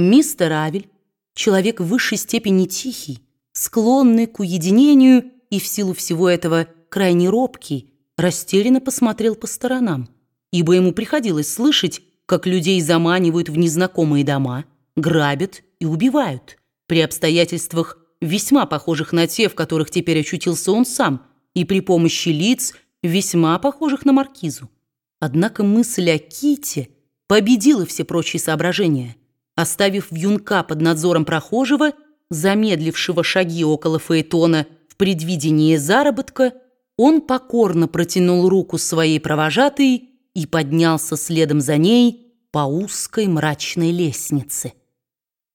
Мистер Авель, человек в высшей степени тихий, склонный к уединению и в силу всего этого крайне робкий, растерянно посмотрел по сторонам, ибо ему приходилось слышать, как людей заманивают в незнакомые дома, грабят и убивают, при обстоятельствах, весьма похожих на те, в которых теперь очутился он сам, и при помощи лиц, весьма похожих на маркизу. Однако мысль о Ките победила все прочие соображения, оставив вьюнка под надзором прохожего, замедлившего шаги около Фаэтона в предвидении заработка, он покорно протянул руку своей провожатой и поднялся следом за ней по узкой мрачной лестнице.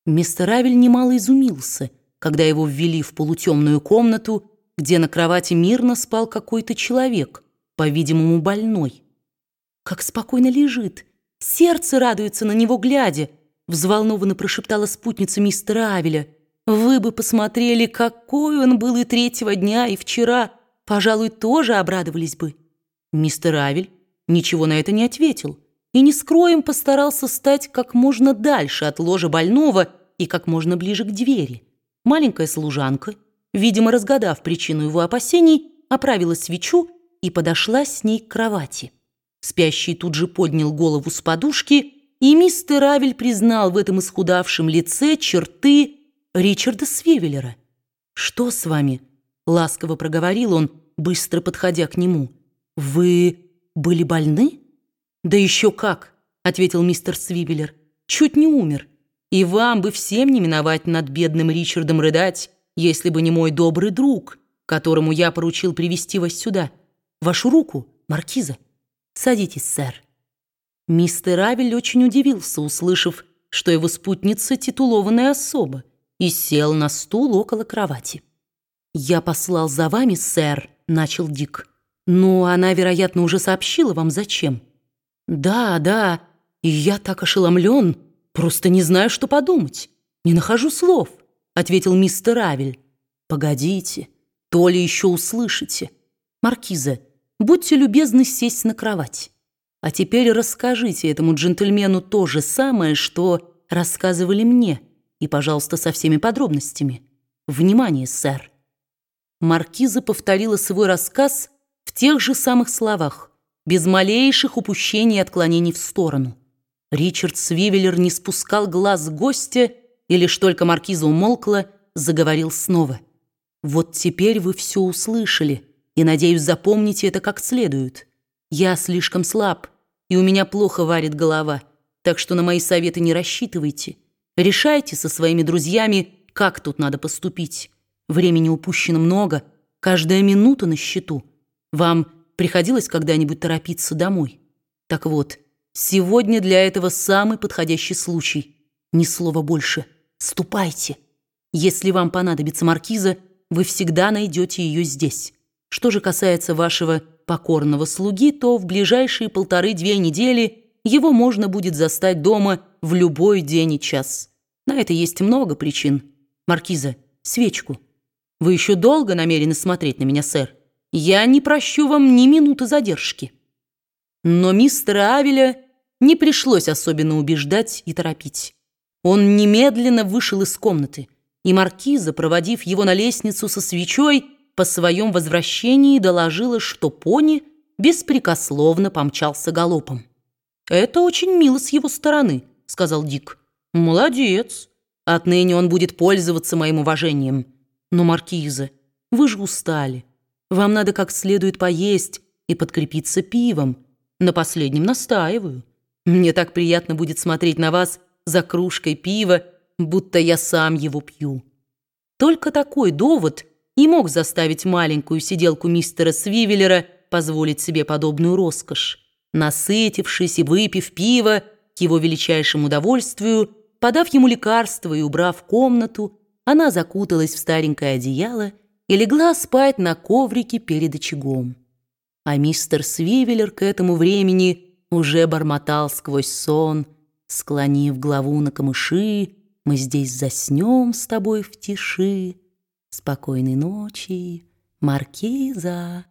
Мистер Авель немало изумился, когда его ввели в полутемную комнату, где на кровати мирно спал какой-то человек, по-видимому, больной. Как спокойно лежит, сердце радуется на него глядя, взволнованно прошептала спутница мистера Авеля. Вы бы посмотрели, какой он был и третьего дня, и вчера, пожалуй, тоже обрадовались бы. Мистер Авель ничего на это не ответил и, не скроем, постарался стать как можно дальше от ложа больного и как можно ближе к двери. Маленькая служанка, видимо, разгадав причину его опасений, оправила свечу и подошла с ней к кровати. Спящий тут же поднял голову с подушки, и мистер Авель признал в этом исхудавшем лице черты Ричарда Свивеллера. «Что с вами?» — ласково проговорил он, быстро подходя к нему. «Вы были больны?» «Да еще как!» — ответил мистер Свивеллер. «Чуть не умер. И вам бы всем не миновать над бедным Ричардом рыдать, если бы не мой добрый друг, которому я поручил привести вас сюда. Вашу руку, маркиза. Садитесь, сэр». Мистер Авель очень удивился, услышав, что его спутница титулованная особа, и сел на стул около кровати. «Я послал за вами, сэр», — начал Дик. «Но она, вероятно, уже сообщила вам, зачем». «Да, да, и я так ошеломлен, просто не знаю, что подумать. Не нахожу слов», — ответил мистер Авель. «Погодите, то ли еще услышите. Маркиза, будьте любезны сесть на кровать». А теперь расскажите этому джентльмену то же самое, что рассказывали мне, и, пожалуйста, со всеми подробностями. Внимание, сэр. Маркиза повторила свой рассказ в тех же самых словах, без малейших упущений и отклонений в сторону. Ричард Свивеллер не спускал глаз гостя, и лишь только маркиза умолкла, заговорил снова. «Вот теперь вы все услышали, и, надеюсь, запомните это как следует. Я слишком слаб, и у меня плохо варит голова, так что на мои советы не рассчитывайте. Решайте со своими друзьями, как тут надо поступить. Времени упущено много, каждая минута на счету. Вам приходилось когда-нибудь торопиться домой? Так вот, сегодня для этого самый подходящий случай. Ни слова больше. Ступайте. Если вам понадобится маркиза, вы всегда найдете ее здесь. Что же касается вашего покорного слуги, то в ближайшие полторы-две недели его можно будет застать дома в любой день и час. На это есть много причин. Маркиза, свечку. Вы еще долго намерены смотреть на меня, сэр? Я не прощу вам ни минуты задержки. Но мистера Авеля не пришлось особенно убеждать и торопить. Он немедленно вышел из комнаты, и маркиза, проводив его на лестницу со свечой, по своем возвращении доложила, что пони беспрекословно помчался галопом. «Это очень мило с его стороны», — сказал Дик. «Молодец. Отныне он будет пользоваться моим уважением. Но, Маркиза, вы же устали. Вам надо как следует поесть и подкрепиться пивом. На последнем настаиваю. Мне так приятно будет смотреть на вас за кружкой пива, будто я сам его пью». Только такой довод — и мог заставить маленькую сиделку мистера Свивеллера позволить себе подобную роскошь. Насытившись и выпив пиво, к его величайшему удовольствию, подав ему лекарство и убрав комнату, она закуталась в старенькое одеяло и легла спать на коврике перед очагом. А мистер Свивеллер к этому времени уже бормотал сквозь сон, склонив голову на камыши, «Мы здесь заснем с тобой в тиши». Спокойной ночи, маркиза.